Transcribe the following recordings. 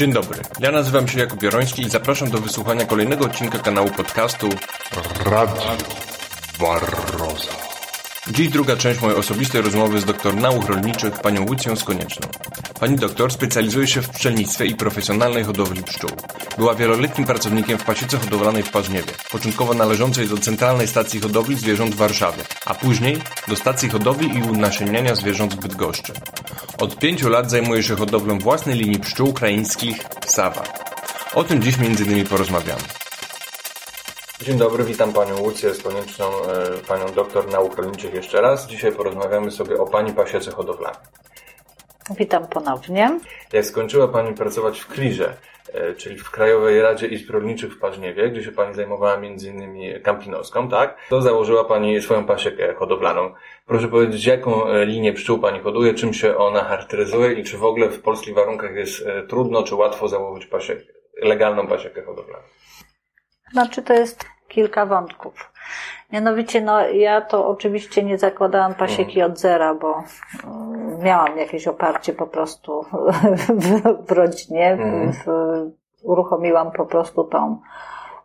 Dzień dobry, ja nazywam się Jakub Bioroński i zapraszam do wysłuchania kolejnego odcinka kanału podcastu Radio Barroza. Dziś druga część mojej osobistej rozmowy z doktor nauk rolniczych, panią Łucją Skonieczną. Pani doktor specjalizuje się w pszczelnictwie i profesjonalnej hodowli pszczół. Była wieloletnim pracownikiem w pasiece hodowlanej w Parzniewie, początkowo należącej do Centralnej Stacji Hodowli Zwierząt w Warszawie, a później do Stacji Hodowli i Unasienniania Zwierząt w Bydgoszczy. Od pięciu lat zajmuje się hodowlą własnej linii pszczół ukraińskich Sawa. O tym dziś między innymi porozmawiamy. Dzień dobry, witam Panią Łucję z konieczną e, Panią doktor nauk rolniczych jeszcze raz. Dzisiaj porozmawiamy sobie o Pani pasiece hodowlanej. Witam ponownie. Jak skończyła Pani pracować w Klirze, e, czyli w Krajowej Radzie Izb Rolniczych w Parzniewie, gdzie się Pani zajmowała innymi kampinoską, tak? To założyła Pani swoją pasiekę hodowlaną. Proszę powiedzieć, jaką e, linię pszczół Pani hoduje, czym się ona charakteryzuje i czy w ogóle w polskich warunkach jest trudno czy łatwo założyć pasiekę, legalną pasiekę hodowlaną? Znaczy to jest kilka wątków. Mianowicie, no ja to oczywiście nie zakładałam pasieki od zera, bo mm, miałam jakieś oparcie po prostu w, rodzinie. Mhm. W, uruchomiłam po prostu tą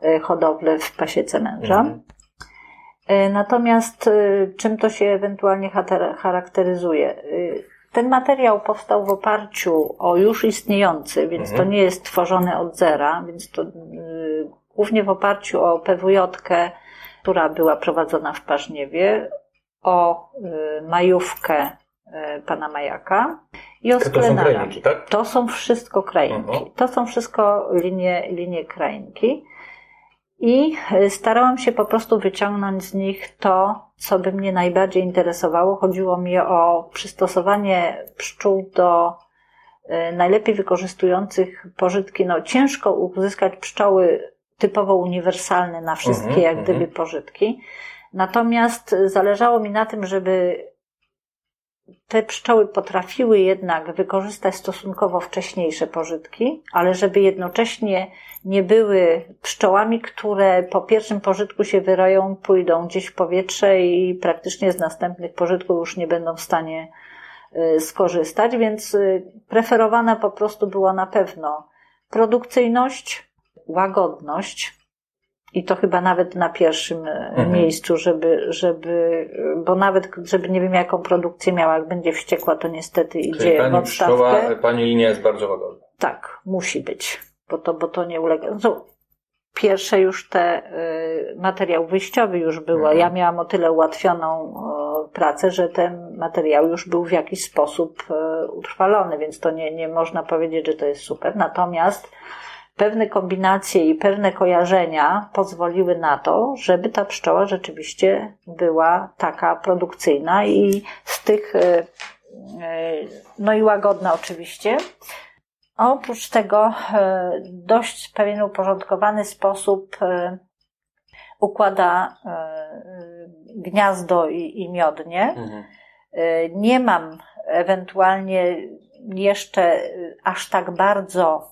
y, hodowlę w pasiece męża. Mhm. Y, Natomiast y, czym to się ewentualnie charakteryzuje? Ten materiał powstał w oparciu o już istniejący, więc Mhm. to nie jest tworzony od zera, więc to głównie w oparciu o PWJ, która była prowadzona w Parzniewie, o y, majówkę y, pana Majaka i o To są sklenara. krajniki, tak? To są wszystko krainki. Mhm. To są wszystko linie, linie krainki. I y, starałam się po prostu wyciągnąć z nich to, co by mnie najbardziej interesowało. Chodziło mi o przystosowanie pszczół do najlepiej wykorzystujących pożytki. No, ciężko uzyskać pszczoły typowo uniwersalne na wszystkie, Mhm, jak gdyby, mhm. pożytki. Natomiast zależało mi na tym, żeby te pszczoły potrafiły jednak wykorzystać stosunkowo wcześniejsze pożytki, ale żeby jednocześnie nie były pszczołami, które po pierwszym pożytku się wyroją, pójdą gdzieś w powietrze i praktycznie z następnych pożytków już nie będą w stanie y, skorzystać, więc y, preferowana po prostu była na pewno produkcyjność, łagodność, i to chyba nawet na pierwszym e, Mhm. miejscu, żeby, żeby, bo nawet, żeby nie wiem jaką produkcję miała, jak będzie wściekła, to niestety Czyli idzie w odstawkę. pszczoła, Pani linia jest bardzo łagodna. Tak, musi być, bo to, bo to nie ulega. No, pierwsze już te, y, materiał wyjściowy już było. Mhm. Ja miałam o tyle ułatwioną y, pracę, że ten materiał już był w jakiś sposób y, utrwalony, więc to nie, nie można powiedzieć, że to jest super. Natomiast pewne kombinacje i pewne kojarzenia pozwoliły na to, żeby ta pszczoła rzeczywiście była taka produkcyjna i z tych, y, y, no i łagodna oczywiście. A oprócz tego e, dość pewien uporządkowany sposób e, układa e, gniazdo i, i miodnie. Mhm. E, Nie mam ewentualnie jeszcze e, aż tak bardzo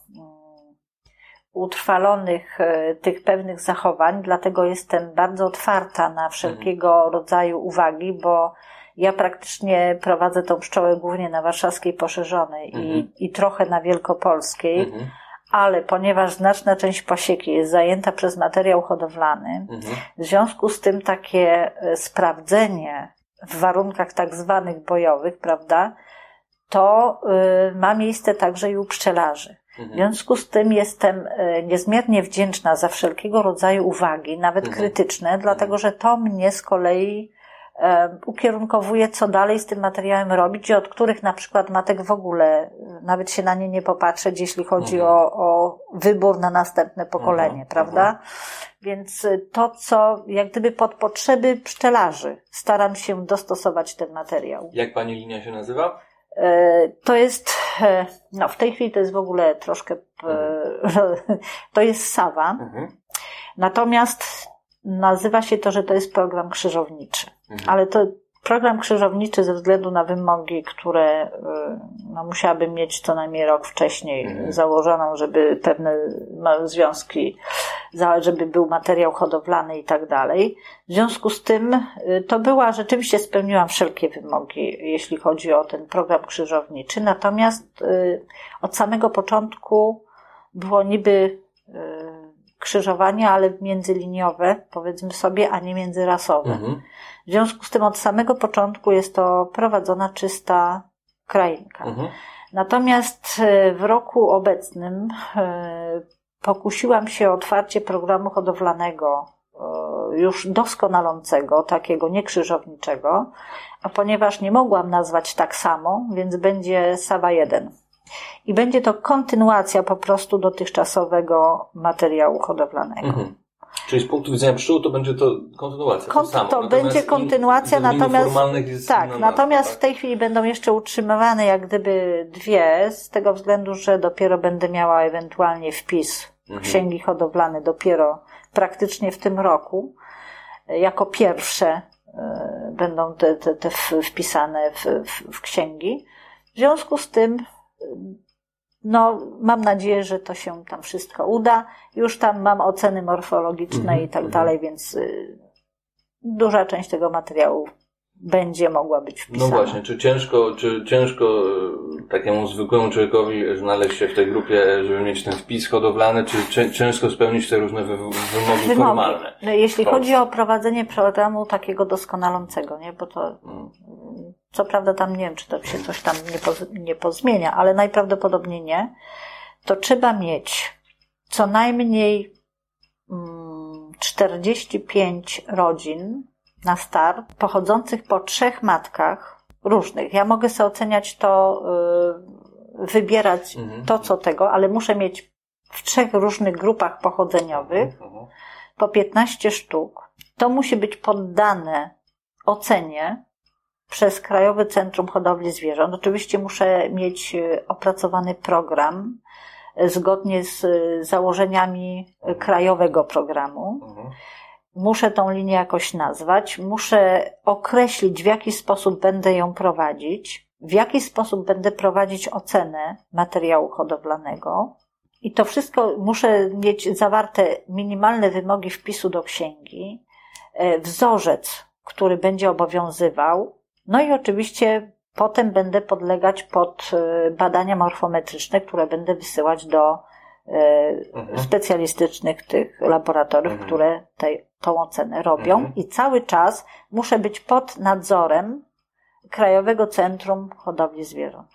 utrwalonych e, tych pewnych zachowań, dlatego jestem bardzo otwarta na wszelkiego rodzaju uwagi, bo ja praktycznie prowadzę tą pszczołę głównie na warszawskiej poszerzonej Mhm. i, i trochę na wielkopolskiej, Mhm. ale ponieważ znaczna część pasieki jest zajęta przez materiał hodowlany, Mhm. w związku z tym takie e, sprawdzenie w warunkach tak zwanych bojowych, prawda, to y, ma miejsce także i u pszczelarzy. W Mhm. związku z tym jestem y, niezmiernie wdzięczna za wszelkiego rodzaju uwagi, nawet Mhm. krytyczne, dlatego że to mnie z kolei e, ukierunkowuje, co dalej z tym materiałem robić i od których na przykład matek w ogóle y, nawet się na nie nie popatrzeć, jeśli chodzi Mhm. o, o wybór na następne pokolenie, Mhm. prawda? Więc to, co jak gdyby pod potrzeby pszczelarzy staram się dostosować ten materiał. Jak Pani linia się nazywa? E, To jest, e, no w tej chwili to jest w ogóle troszkę, e, to jest Sawa, Mhm. natomiast nazywa się to, że to jest program krzyżowniczy. Mhm. Ale to program krzyżowniczy ze względu na wymogi, które y, no, musiałabym mieć co najmniej rok wcześniej Mhm. założoną, żeby pewne związki, żeby był materiał hodowlany i tak dalej. W związku z tym y, to była, rzeczywiście spełniłam wszelkie wymogi, jeśli chodzi o ten program krzyżowniczy. Natomiast y, od samego początku było niby krzyżowanie, ale międzyliniowe, powiedzmy sobie, a nie międzyrasowe. Mhm. W związku z tym od samego początku jest to prowadzona czysta krainka. Mhm. Natomiast e, w roku obecnym e, pokusiłam się o otwarcie programu hodowlanego, e, już doskonalącego, takiego niekrzyżowniczego, a ponieważ nie mogłam nazwać tak samo, więc będzie Sawa 1. I będzie to kontynuacja po prostu dotychczasowego materiału hodowlanego. Mhm. Czyli z punktu widzenia pszczół to będzie to kontynuacja. Kon- to samo. to Natomiast będzie in- kontynuacja, z terminów natomiast tak, inna natomiast w tak? tej chwili będą jeszcze utrzymywane jak gdyby dwie, z tego względu, że dopiero będę miała ewentualnie wpis w Mhm. księgi hodowlane dopiero praktycznie w tym roku. Jako pierwsze e, będą te, te, te wpisane w, w, w księgi. W związku z tym no, mam nadzieję, że to się tam wszystko uda. Już tam mam oceny morfologiczne Mhm, i tak mhm. dalej, więc y, duża część tego materiału będzie mogła być No wpisana. właśnie, czy ciężko, czy ciężko e, takiemu zwykłemu człowiekowi znaleźć się w tej grupie, żeby mieć ten wpis hodowlany, czy cię- ciężko spełnić te różne wy- wymogi, Wymogi. formalne? No, jeśli chodzi o prowadzenie programu takiego doskonalącego, nie? bo to Mm. Co prawda tam nie wiem, czy to się coś tam nie, poz, nie pozmienia, ale najprawdopodobniej nie, to trzeba mieć co najmniej mm, 45 rodzin na start, pochodzących po trzech matkach różnych. Ja mogę sobie oceniać to, y, wybierać Mhm. to, co tego, ale muszę mieć w trzech różnych grupach pochodzeniowych Mhm. po 15 sztuk. To musi być poddane ocenie przez Krajowe Centrum Hodowli Zwierząt. Oczywiście muszę mieć e, opracowany program e, zgodnie z e, założeniami krajowego programu. Mhm. Muszę tą linię jakoś nazwać, muszę określić, w jaki sposób będę ją prowadzić, w jaki sposób będę prowadzić ocenę materiału hodowlanego. I to wszystko muszę mieć zawarte minimalne wymogi wpisu do księgi, wzorzec, który będzie obowiązywał, no i oczywiście potem będę podlegać pod e, badania morfometryczne, które będę wysyłać do e, Mhm. specjalistycznych tych laboratoriów, Mhm. które tej, tą ocenę robią Mhm. i cały czas muszę być pod nadzorem Krajowego Centrum Hodowli Zwierząt.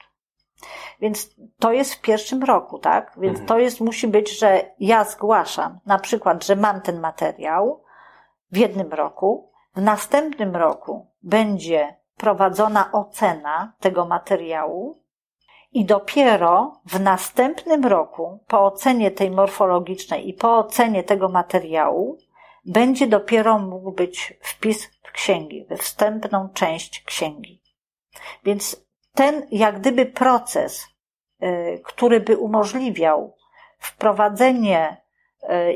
Więc to jest w pierwszym roku, tak? Więc to jest, musi być, że ja zgłaszam na przykład, że mam ten materiał w jednym roku, w następnym roku będzie prowadzona ocena tego materiału i dopiero w następnym roku, po ocenie tej morfologicznej i po ocenie tego materiału, będzie dopiero mógł być wpis w księgi, we wstępną część księgi. Więc ten, jak gdyby proces, y, który by umożliwiał wprowadzenie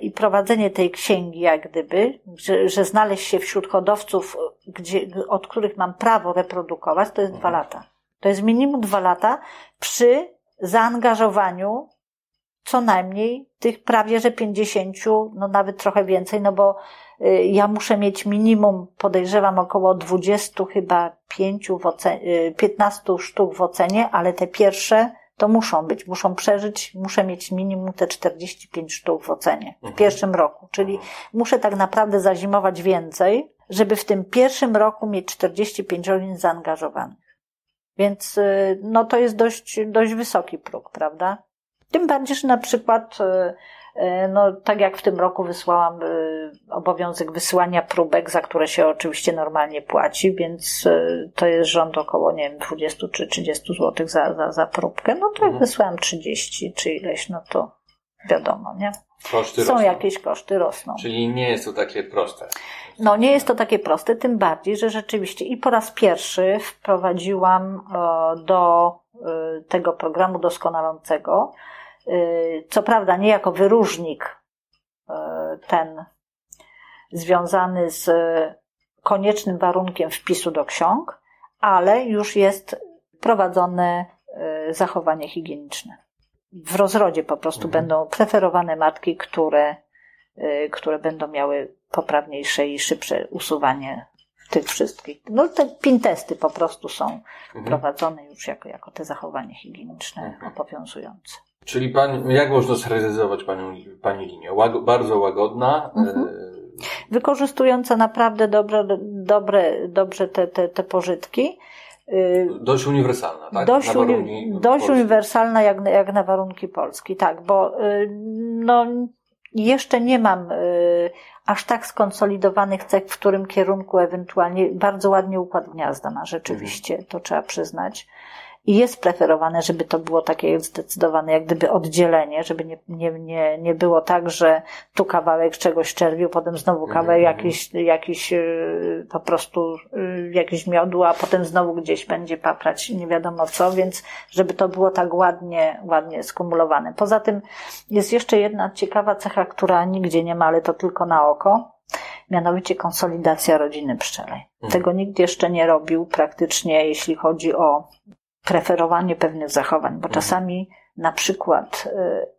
i prowadzenie tej księgi, jak gdyby, że, że znaleźć się wśród hodowców, gdzie, od których mam prawo reprodukować, to jest dwa lata. To jest minimum dwa lata przy zaangażowaniu co najmniej tych prawie że 50, no nawet trochę więcej, no bo y, ja muszę mieć minimum, podejrzewam, około 20, chyba 5 w ocenie, 15 sztuk w ocenie, ale te pierwsze to muszą być, muszą przeżyć, muszę mieć minimum te 45 sztuk w ocenie w Mhm. pierwszym roku, czyli muszę tak naprawdę zazimować więcej, żeby w tym pierwszym roku mieć 45 rodzin zaangażowanych. Więc y, no to jest dość, dość wysoki próg, prawda? Tym bardziej, że na przykład, y, no tak jak w tym roku wysłałam y, obowiązek wysyłania próbek, za które się oczywiście normalnie płaci, więc y, to jest rząd około, nie wiem, 20 czy 30 zł za, za, za próbkę. No to jak Mhm. wysłałam 30 czy ileś, no to wiadomo, nie? Koszty Są rosną. jakieś koszty, rosną. Czyli nie jest to takie proste. No nie jest to takie proste, tym bardziej, że rzeczywiście i po raz pierwszy wprowadziłam e, do e, tego programu doskonalącego, e, co prawda nie jako wyróżnik e, ten związany z koniecznym warunkiem wpisu do ksiąg, ale już jest prowadzone e, zachowanie higieniczne. W rozrodzie po prostu Mhm. będą preferowane matki, które, które będą miały poprawniejsze i szybsze usuwanie tych wszystkich. No te pintesty po prostu są Mhm. prowadzone już jako, jako te zachowanie higieniczne Mhm. obowiązujące. Czyli pani, jak można scharakteryzować panią, pani linię? Łag, bardzo łagodna, Mhm. e, Wykorzystująca naprawdę dobre, dobre, dobrze te, te, te pożytki. Y, dość uniwersalna, tak? Dość, uni- dość uniwersalna jak, na- jak na warunki Polski, tak, bo y, no, jeszcze nie mam y, aż tak skonsolidowanych cech, w którym kierunku ewentualnie bardzo ładnie układ gniazda ma rzeczywiście, to trzeba przyznać. I jest preferowane, żeby to było takie zdecydowane, jak gdyby oddzielenie, żeby nie, nie, nie, nie było tak, że tu kawałek czegoś czerwiu, potem znowu kawałek Mhm. jakiś, jakiś yy, po prostu yy, jakiś miodu, a potem znowu gdzieś będzie paprać nie wiadomo co, więc żeby to było tak ładnie, ładnie skumulowane. Poza tym jest jeszcze jedna ciekawa cecha, która nigdzie nie ma, ale to tylko na oko, mianowicie konsolidacja rodziny pszczelej. Tego nikt jeszcze nie robił praktycznie, jeśli chodzi o preferowanie pewnych zachowań, bo czasami na przykład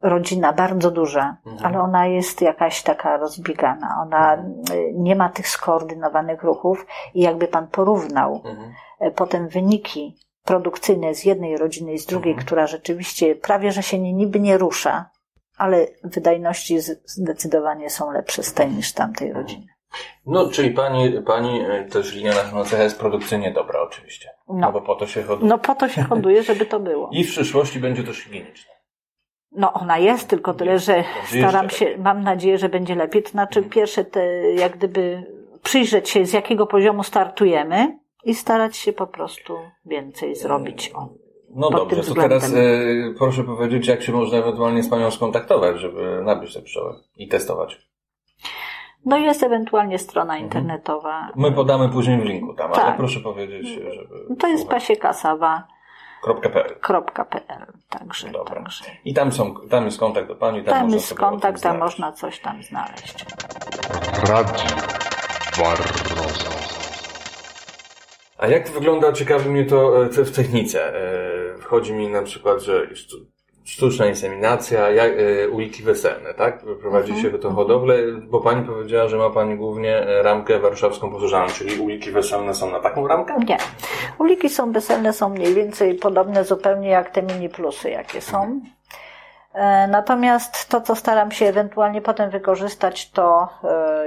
y, rodzina bardzo duża, Mhm. ale ona jest jakaś taka rozbiegana, ona y, nie ma tych skoordynowanych ruchów i jakby pan porównał Mhm. e, potem wyniki produkcyjne z jednej rodziny i z drugiej, Mhm. która rzeczywiście prawie, że się nie, niby nie rusza, ale wydajności zdecydowanie są lepsze z tej niż tamtej Mhm. rodziny. No, czyli pani, pani też linia naszą cecha jest produkcyjnie dobra, oczywiście. No, No. bo po to się hoduje. No po to się hoduje, żeby to było. I w przyszłości będzie też higieniczne. No ona jest, tylko tyle, że staram jeszcze się, mam nadzieję, że będzie lepiej. To znaczy Mhm. pierwsze te, jak gdyby przyjrzeć się z jakiego poziomu startujemy i starać się po prostu więcej zrobić. O. No dobrze, to teraz e, proszę powiedzieć, jak się można ewentualnie z panią skontaktować, żeby nabyć te pszczoły i testować. No i jest ewentualnie Mhm. strona internetowa. My podamy później w linku tam, ale Tak. proszę powiedzieć, żeby... To jest pasiekasawa.pl. pasiekasawa.pl Także, Dobra. także. I tam, są, tam jest kontakt do pani, tam, Tam można jest kontakt, tam można coś tam znaleźć. A jak wygląda, ciekawi mnie to e, w technice. E, Chodzi mi na przykład, że sztuczna inseminacja, jak, e, uliki weselne, tak? Prowadzi Mhm. się to hodowlę, bo pani powiedziała, że ma pani głównie e, ramkę warszawską posłużaną, czyli uliki weselne są na taką ramkę? Nie. Uliki są weselne, są mniej więcej podobne zupełnie jak te mini plusy, jakie są. E, Natomiast to, co staram się ewentualnie potem wykorzystać, to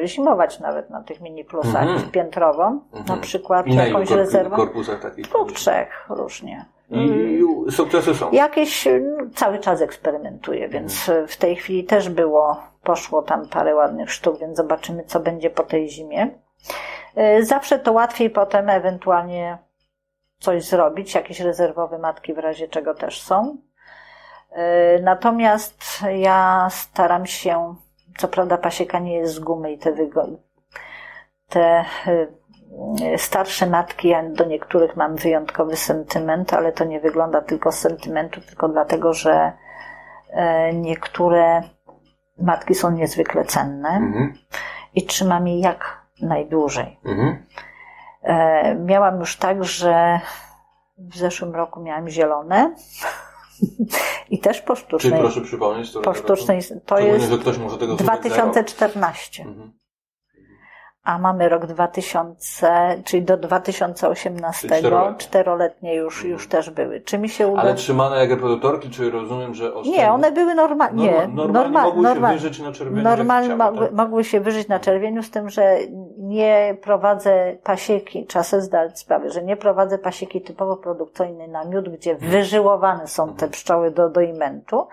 e, zimować nawet na tych mini plusach Mhm. piętrowo, na przykład I na jakąś korp- rezerwą. korpusach takich? Dwóch, trzech, różnie. I, I sukcesy są. Jakieś no, cały czas eksperymentuję, więc e, w tej chwili też było, poszło tam parę ładnych sztuk, więc zobaczymy, co będzie po tej zimie. E, Zawsze to łatwiej potem ewentualnie coś zrobić, jakieś rezerwowe matki w razie czego też są. E, Natomiast ja staram się, co prawda pasieka nie jest z gumy i te, wygo- te e, starsze matki, ja do niektórych mam wyjątkowy sentyment, ale to nie wygląda tylko z sentymentu, tylko dlatego, że e, niektóre matki są niezwykle cenne Mhm. i trzymam je jak najdłużej. Mhm. E, Miałam już tak, że w zeszłym roku miałam zielone i też po Czyli sztucznej. proszę przypomnieć, to Po sztucznej to jest za rok. 2014. Mhm. A mamy rok 2000, czyli do 2018, Czyli czteroletnie. czteroletnie już, już też były. Czy mi się uda? Ale trzymane jak reproduktorki, czy rozumiem, że oszczędne? Nie, one były normalnie. Nie, Norma- normalnie norma- mogły się norma- wyżyć na czerwieniu, Normalnie jak chciały, mogły, tak? mogły się wyżyć na czerwieniu, z tym, że nie prowadzę pasieki, trzeba sobie zdać sprawę, że nie prowadzę pasieki typowo produkcyjnej na miód, gdzie wyżyłowane są te pszczoły do, do imentu.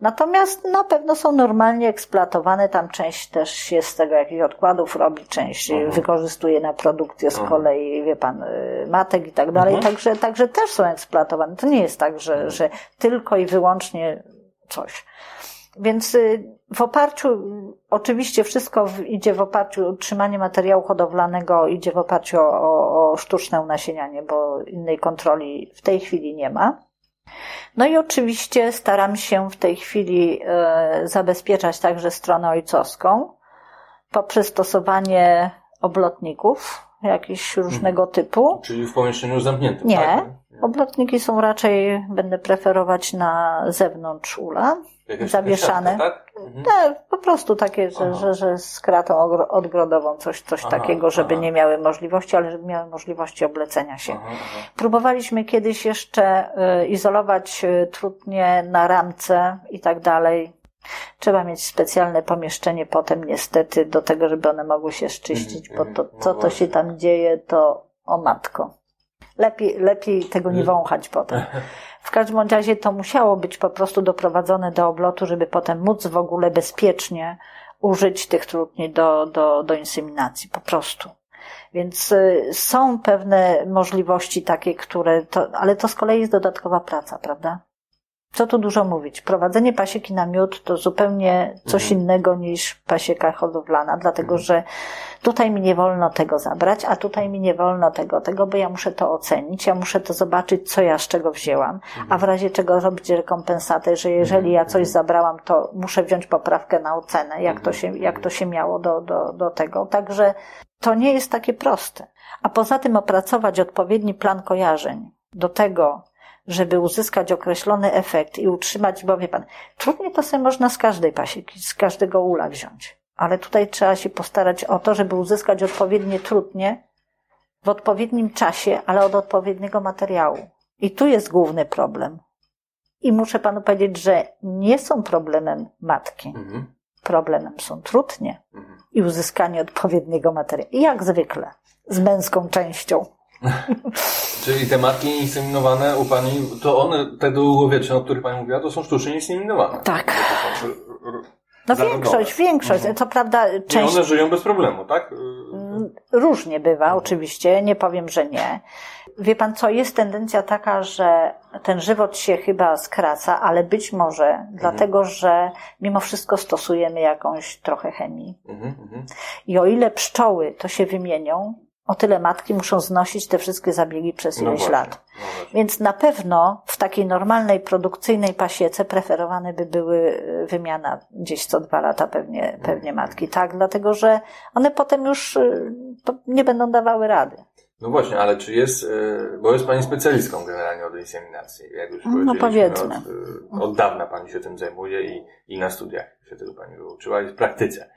Natomiast na pewno są normalnie eksploatowane, tam część też się z tego jakichś odkładów robi, część Mhm. wykorzystuje na produkcję z kolei, wie pan, y, matek i tak dalej, Mhm. także, także też są eksploatowane. To nie jest tak, że, że tylko i wyłącznie coś. Więc y, w oparciu, oczywiście wszystko idzie w oparciu, utrzymanie materiału hodowlanego idzie w oparciu o, o, o sztuczne unasienianie, bo innej kontroli w tej chwili nie ma. No i oczywiście staram się w tej chwili e, zabezpieczać także stronę ojcowską poprzez stosowanie oblotników jakiś różnego typu. Czyli w pomieszczeniu zamkniętym, Nie. tak? Oblotniki są raczej, będę preferować na zewnątrz ula. Jakaś zawieszane. siatka, tak? Mhm. Nie, po prostu takie, że, że, że z kratą odgrodową, coś, coś Aha, takiego, żeby aha. nie miały możliwości, ale żeby miały możliwości oblecenia się. Aha, aha. Próbowaliśmy kiedyś jeszcze y, izolować y, trutnie na ramce i tak dalej. Trzeba mieć specjalne pomieszczenie potem niestety do tego, żeby one mogły się szczyścić, bo to, mhm. co No to się tam dzieje, to o matko. Lepiej, lepiej tego nie Mhm. wąchać potem. W każdym razie to musiało być po prostu doprowadzone do oblotu, żeby potem móc w ogóle bezpiecznie użyć tych trutni do, do, do inseminacji. Po prostu. Więc y, są pewne możliwości takie, które to, ale to z kolei jest dodatkowa praca, prawda? Co tu dużo mówić? Prowadzenie pasieki na miód to zupełnie coś Mhm. innego niż pasieka hodowlana, dlatego że tutaj mi nie wolno tego zabrać, a tutaj mi nie wolno tego, tego, bo ja muszę to ocenić, ja muszę to zobaczyć, co ja z czego wzięłam, a w razie czego robić rekompensatę, że jeżeli ja coś zabrałam, to muszę wziąć poprawkę na ocenę, jak to się, jak to się miało do, do, do tego. Także to nie jest takie proste. A poza tym opracować odpowiedni plan kojarzeń do tego, żeby uzyskać określony efekt i utrzymać, bo wie pan, trudniej to sobie można z każdej pasieki, z każdego ula wziąć. Ale tutaj trzeba się postarać o to, żeby uzyskać odpowiednie trudnie w odpowiednim czasie, ale od odpowiedniego materiału. I tu jest główny problem. I muszę panu powiedzieć, że nie są problemem matki. Mhm. Problemem są trudnie Mhm. i uzyskanie odpowiedniego materiału. Jak zwykle, z męską częścią. Czyli te matki inseminowane u Pani, to one, te długowieczne, o których Pani mówiła, to są sztucznie inseminowane. Tak. R- No Zarodowe. większość, większość. Mhm. Co prawda I część one żyją bez problemu, tak? Mm, Różnie bywa, oczywiście, nie powiem, że nie. Wie pan co, jest tendencja taka, że ten żywot się chyba skraca, ale być może dlatego, że mimo wszystko stosujemy jakąś trochę chemii. Mhm, mhm. I o ile pszczoły to się wymienią, o tyle matki muszą znosić te wszystkie zabiegi przez No ileś właśnie, lat. no. Więc na pewno w takiej normalnej, produkcyjnej pasiece preferowane by były y, wymiana gdzieś co dwa lata pewnie, pewnie matki, tak? Dlatego, że one potem już to nie będą dawały rady. No właśnie, ale czy jest, y, bo jest Pani specjalistką generalnie od inseminacji, jak już No, powiedzmy. Od, od dawna Pani się tym zajmuje i, i na studiach się tego Pani wyuczyła i w praktyce.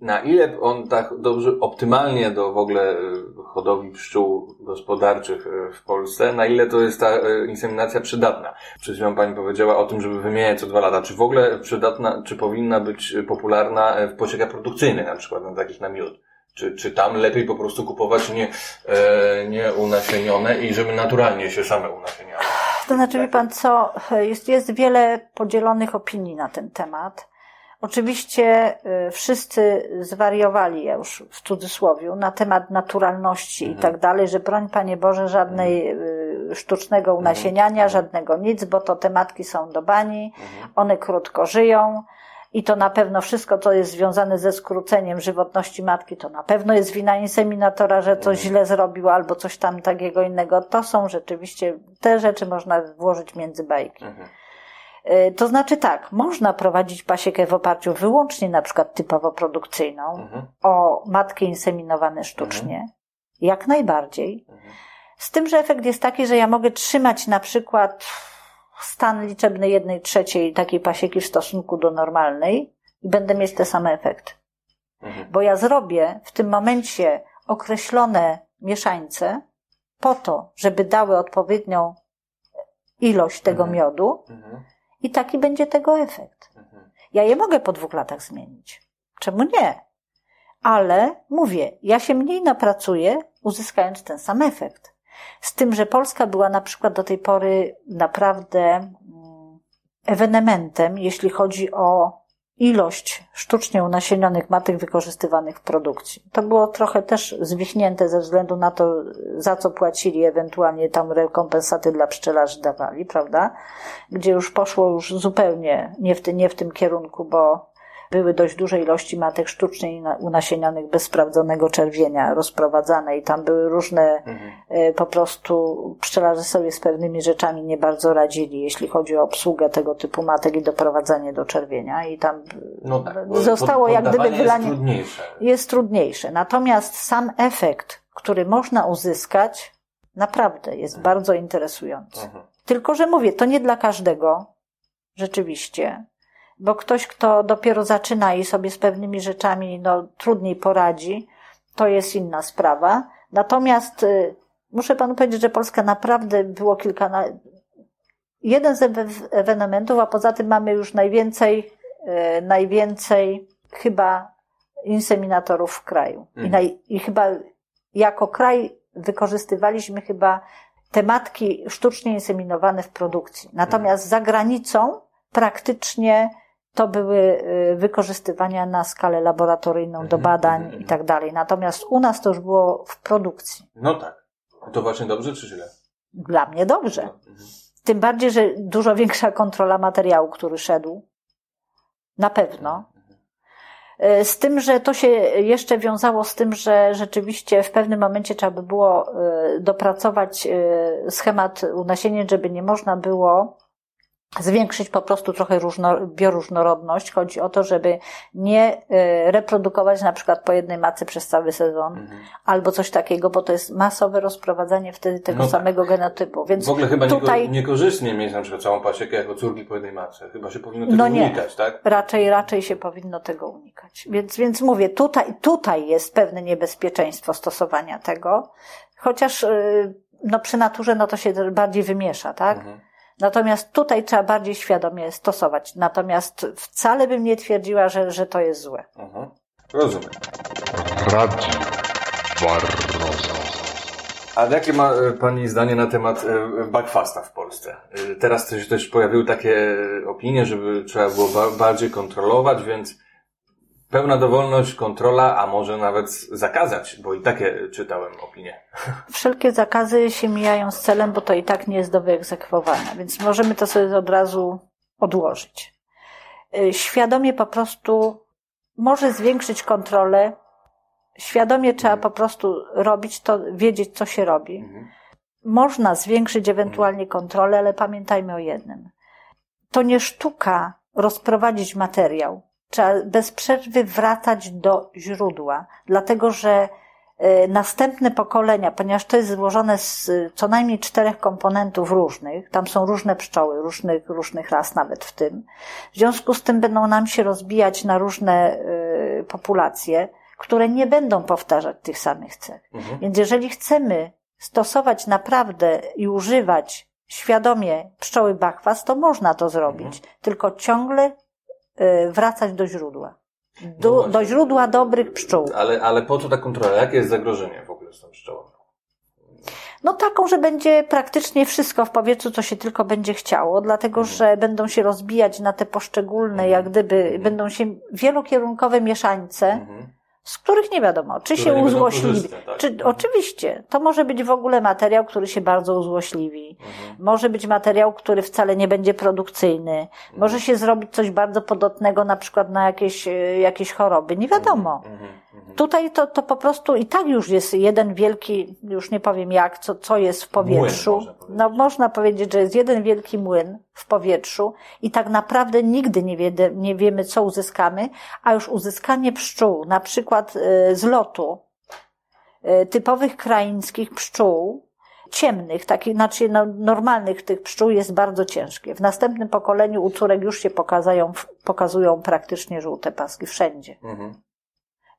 Na ile on tak dobrze, optymalnie do w ogóle y, hodowli pszczół gospodarczych y, w Polsce, na ile to jest ta y, inseminacja przydatna? Przed chwilą Pani powiedziała o tym, żeby wymieniać co dwa lata. Czy w ogóle przydatna, czy powinna być popularna w posiekach produkcyjnych, na przykład na takich na miód? Czy, czy tam lepiej po prostu kupować nie, e, nie unasienione i żeby naturalnie się same unasieniały? To znaczy, wie pan co, jest, jest wiele podzielonych opinii na ten temat. Oczywiście y, wszyscy zwariowali, ja już w cudzysłowie, na temat naturalności i tak dalej, że broń Panie Boże żadnej y, sztucznego unasieniania, żadnego nic, bo to te matki są do bani, one krótko żyją i to na pewno wszystko, co jest związane ze skróceniem żywotności matki, to na pewno jest wina inseminatora, że coś źle zrobił albo coś tam takiego innego. To są rzeczywiście, te rzeczy można włożyć między bajki. Mhm. Y, To znaczy tak, można prowadzić pasiekę w oparciu wyłącznie na przykład typowo produkcyjną, Mhm. o matki inseminowane sztucznie. Jak najbardziej. Mhm. Z tym, że efekt jest taki, że ja mogę trzymać na przykład stan liczebny jednej trzeciej takiej pasieki w stosunku do normalnej i będę mieć te same efekty. Mhm. Bo ja zrobię w tym momencie określone mieszańce po to, żeby dały odpowiednią ilość tego Mhm. miodu Mhm. I taki będzie tego efekt. Mhm. Ja je mogę po dwóch latach zmienić. Czemu nie? Ale mówię, ja się mniej napracuję, uzyskając ten sam efekt. Z tym, że Polska była na przykład do tej pory naprawdę mm, ewenementem, jeśli chodzi o ilość sztucznie unasienionych matek wykorzystywanych w produkcji. To było trochę też zwichnięte ze względu na to, za co płacili, ewentualnie tam rekompensaty dla pszczelarzy dawali, prawda? Gdzie już poszło już zupełnie nie w, ty, nie w tym kierunku, bo były dość duże ilości matek sztucznie unasienionych bez sprawdzonego czerwienia rozprowadzane i tam były różne, mhm. E, po prostu pszczelarze sobie z pewnymi rzeczami nie bardzo radzili, jeśli chodzi o obsługę tego typu matek i doprowadzanie do czerwienia i tam no tak, zostało jak gdyby wylanie. Jest trudniejsze. Jest trudniejsze. Natomiast sam efekt, który można uzyskać, naprawdę jest mhm. bardzo interesujący. Mhm. Tylko, że mówię, to nie dla każdego, rzeczywiście, bo ktoś, kto dopiero zaczyna i sobie z pewnymi rzeczami no, trudniej poradzi, to jest inna sprawa. Natomiast y, muszę panu powiedzieć, że Polska naprawdę było kilka, jeden z ewenementów, a poza tym mamy już najwięcej, y, najwięcej chyba inseminatorów w kraju. Mhm. I, naj, I chyba jako kraj wykorzystywaliśmy chyba te matki sztucznie inseminowane w produkcji. Natomiast za granicą praktycznie to były y, wykorzystywania na skalę laboratoryjną do mhm, badań mhm, i tak dalej. Natomiast u nas to już było w produkcji. No tak. To właśnie dobrze czy źle? Dla mnie dobrze. No, Tym bardziej, że dużo większa kontrola materiału, który szedł. Na pewno. E, z tym, że to się jeszcze wiązało z tym, że rzeczywiście w pewnym momencie trzeba by było e, dopracować schemat unasienia, żeby nie można było zwiększyć po prostu trochę różno, bioróżnorodność. Chodzi o to, żeby nie e, reprodukować na przykład po jednej macy przez cały sezon, mhm. albo coś takiego, bo to jest masowe rozprowadzanie wtedy tego no tak. samego genotypu. Więc w ogóle chyba tutaj... niekorzystnie mieć na przykład całą pasiekę jako córki po jednej mace. Chyba się powinno tego no nie. unikać, tak? Raczej, raczej się powinno tego unikać. Więc, więc mówię, tutaj, tutaj jest pewne niebezpieczeństwo stosowania tego, chociaż e, no przy naturze no to się bardziej wymiesza, tak? Mhm. Natomiast tutaj trzeba bardziej świadomie stosować. Natomiast wcale bym nie twierdziła, że, że to jest złe. Mhm. Rozumiem. Radzi Barroso. A jakie ma e, Pani zdanie na temat e, backfasta w Polsce? E, teraz też, też pojawiły takie opinie, żeby trzeba było bardziej kontrolować, więc Pełna dowolność, kontrola, a może nawet zakazać, bo i takie czytałem opinie. Wszelkie zakazy się mijają z celem, bo to i tak nie jest do wyegzekwowania, więc możemy to sobie od razu odłożyć. Y, świadomie po prostu może zwiększyć kontrolę, świadomie trzeba mhm. po prostu robić to, wiedzieć, co się robi. Mhm. Można zwiększyć ewentualnie kontrolę, ale pamiętajmy o jednym. To nie sztuka rozprowadzić materiał trzeba bez przerwy wracać do źródła, dlatego że e, następne pokolenia, ponieważ to jest złożone z co najmniej czterech komponentów różnych, tam są różne pszczoły, różnych, różnych ras nawet w tym, w związku z tym będą nam się rozbijać na różne e, populacje, które nie będą powtarzać tych samych cech. Mhm. Więc jeżeli chcemy stosować naprawdę i używać świadomie pszczoły bakwas, to można to zrobić, mhm. tylko ciągle wracać do źródła. Do, no do źródła dobrych pszczół. Ale, ale po co ta kontrola? Jakie jest zagrożenie w ogóle z tą pszczołą? No taką, że będzie praktycznie wszystko w powietrzu, co się tylko będzie chciało, dlatego mhm. że będą się rozbijać na te poszczególne, jak gdyby, mhm. będą się wielokierunkowe mieszańce, mhm z których nie wiadomo, czy się uzłośliwi. Tak? Czy, oczywiście, to może być w ogóle materiał, który się bardzo uzłośliwi. Mhm. Może być materiał, który wcale nie będzie produkcyjny. Mhm. Może się zrobić coś bardzo podatnego, na przykład na jakieś, e, jakieś choroby. Nie wiadomo. Mhm. Tutaj to, to po prostu i tak już jest jeden wielki, już nie powiem jak, co, co jest w powietrzu. Młyn, no można powiedzieć, że jest jeden wielki młyn w powietrzu i tak naprawdę nigdy nie, wie, nie wiemy, co uzyskamy, a już uzyskanie pszczół, na przykład y, z lotu, y, typowych kraińskich pszczół, ciemnych, takich, znaczy no, normalnych tych pszczół jest bardzo ciężkie. W następnym pokoleniu u córek już się pokazują, pokazują praktycznie żółte paski wszędzie. Mhm.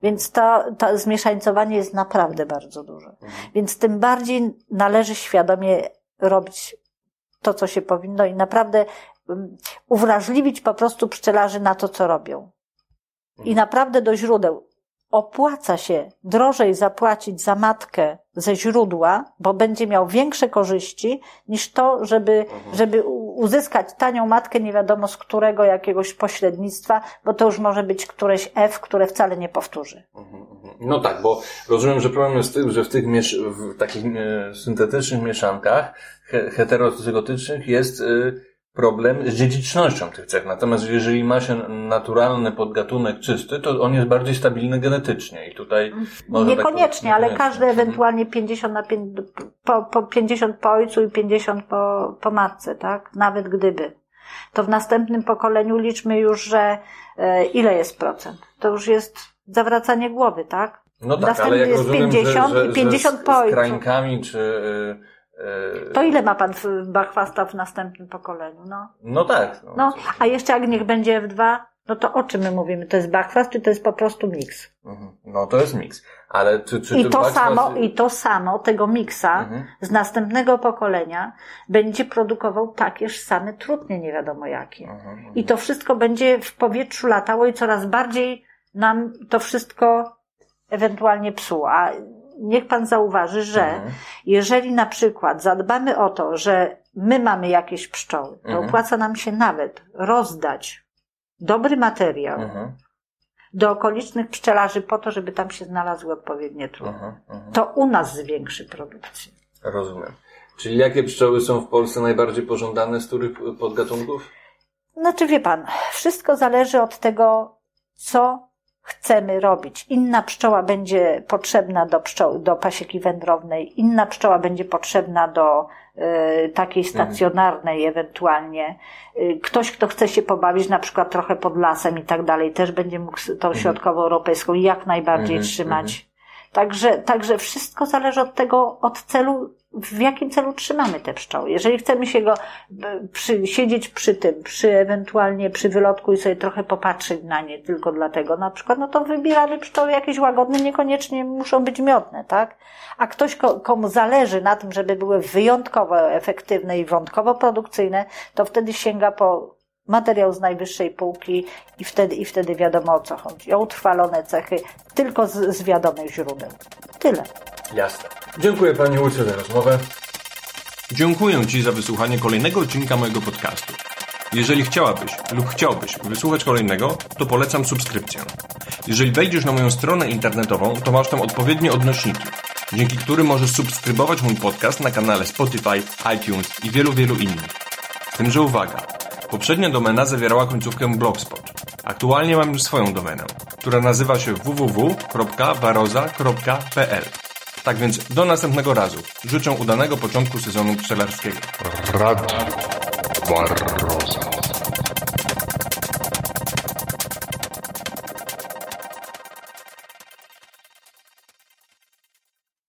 Więc to, to zmieszańcowanie jest naprawdę bardzo duże. Mhm. Więc tym bardziej należy świadomie robić to, co się powinno i naprawdę um, uwrażliwić po prostu pszczelarzy na to, co robią. I mhm. naprawdę do źródeł. Opłaca się drożej zapłacić za matkę ze źródła, bo będzie miał większe korzyści niż to, żeby, mhm. żeby uzyskać tanią matkę nie wiadomo z którego jakiegoś pośrednictwa, bo to już może być któreś F, które wcale nie powtórzy. Mhm, no tak, bo rozumiem, że problem jest w tym, że w tych miesz w takich e, syntetycznych mieszankach heterozygotycznych jest y, problem z dziedzicznością tych cech. Natomiast jeżeli ma się naturalny podgatunek czysty, to on jest bardziej stabilny genetycznie i tutaj może tak Niekoniecznie, tak, ale każdy ewentualnie 50 na 5, po, po 50 po ojcu i 50 po, po matce, tak? Nawet gdyby. To w następnym pokoleniu liczmy już, że e, ile jest procent? To już jest zawracanie głowy, tak? No tak, Następny ale jak jest rozumiem, 50 że, że, i 50 że po z, z ojcu. krańkami czy... y, To ile ma pan w- bachwasta w następnym pokoleniu? No. No tak. No, no, a jeszcze jak niech będzie F2, no to o czym my mówimy? To jest bachwast, czy to jest po prostu miks? Mhm. no to jest miks. Ale czy, czy I to samo, i to samo tego miksa Mhm. z następnego pokolenia będzie produkował takież same trutnie, nie wiadomo jakie. Mhm, mhm. I to wszystko będzie w powietrzu latało i coraz bardziej nam to wszystko ewentualnie psuło. A niech pan zauważy, że Mhm. jeżeli na przykład zadbamy o to, że my mamy jakieś pszczoły, to Mhm. opłaca nam się nawet rozdać dobry materiał Mhm. do okolicznych pszczelarzy po to, żeby tam się znalazły odpowiednie trudne. Mhm. Mhm. To u nas zwiększy produkcję. Rozumiem. Czyli jakie pszczoły są w Polsce najbardziej pożądane z których podgatunków? Znaczy, wie pan, wszystko zależy od tego, co chcemy robić. Inna pszczoła będzie potrzebna do, pszczoły, do pasieki wędrownej, inna pszczoła będzie potrzebna do y, takiej stacjonarnej ewentualnie. Y, ktoś, kto chce się pobawić na przykład trochę pod lasem i tak dalej, też będzie mógł tą środkowoeuropejską jak najbardziej Mhm, trzymać. Także, także wszystko zależy od tego, od celu, w jakim celu trzymamy te pszczoły. Jeżeli chcemy się go przy, siedzieć przy tym, przy ewentualnie przy wylotku i sobie trochę popatrzeć na nie tylko dlatego na przykład, no to wybieramy pszczoły jakieś łagodne, niekoniecznie muszą być miodne, tak? A ktoś, ko- komu zależy na tym, żeby były wyjątkowo efektywne i wątkowo produkcyjne, to wtedy sięga po materiał z najwyższej półki i wtedy, i wtedy wiadomo o co chodzi. O utrwalone cechy tylko z, z wiadomych źródeł. Tyle. Jasne. Dziękuję Pani Łucjo za rozmowę. Dziękuję Ci za wysłuchanie kolejnego odcinka mojego podcastu. Jeżeli chciałabyś lub chciałbyś wysłuchać kolejnego, to polecam subskrypcję. Jeżeli wejdziesz na moją stronę internetową, to masz tam odpowiednie odnośniki, dzięki którym możesz subskrybować mój podcast na kanale Spotify, iTunes i wielu, wielu innych. Z tym, że uwaga, poprzednia domena zawierała końcówkę blogspot. Aktualnie mam już swoją domenę, która nazywa się www.baroza.pl. Tak więc do następnego razu. Życzę udanego początku sezonu pszczelarskiego. Radio Barroza.